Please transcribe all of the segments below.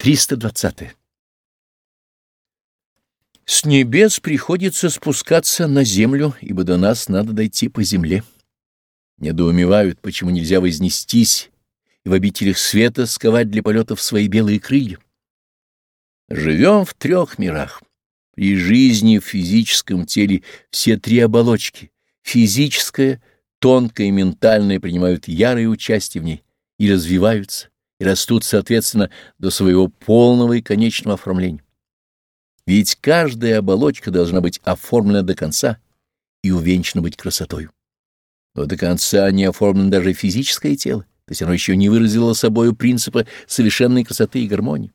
320. С небес приходится спускаться на землю, ибо до нас надо дойти по земле. Недоумевают, почему нельзя вознестись и в обителях света сковать для полетов свои белые крылья. Живем в трех мирах. При жизни в физическом теле все три оболочки — физическое, тонкое и ментальное — принимают ярое участие в ней и развиваются и растут, соответственно, до своего полного и конечного оформления. Ведь каждая оболочка должна быть оформлена до конца и увенчана быть красотой. Но до конца не оформлено даже физическое тело, то есть оно еще не выразило собою принципа совершенной красоты и гармонии.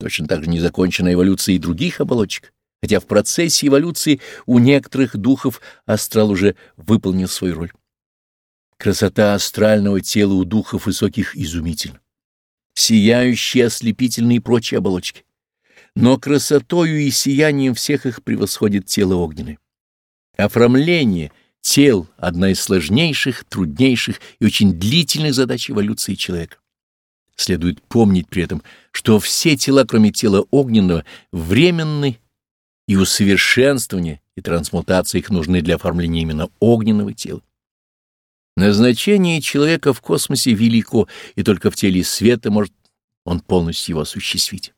Точно так же не закончена эволюция и других оболочек, хотя в процессе эволюции у некоторых духов астрал уже выполнил свою роль. Красота астрального тела у духов высоких изумительна сияющие, ослепительные и прочие оболочки. Но красотою и сиянием всех их превосходит тело огненное. Оформление тел — одна из сложнейших, труднейших и очень длительных задач эволюции человека. Следует помнить при этом, что все тела, кроме тела огненного, временны, и усовершенствование и трансмутация их нужны для оформления именно огненного тела. Назначение человека в космосе велико, и только в теле света может он полностью его осуществить.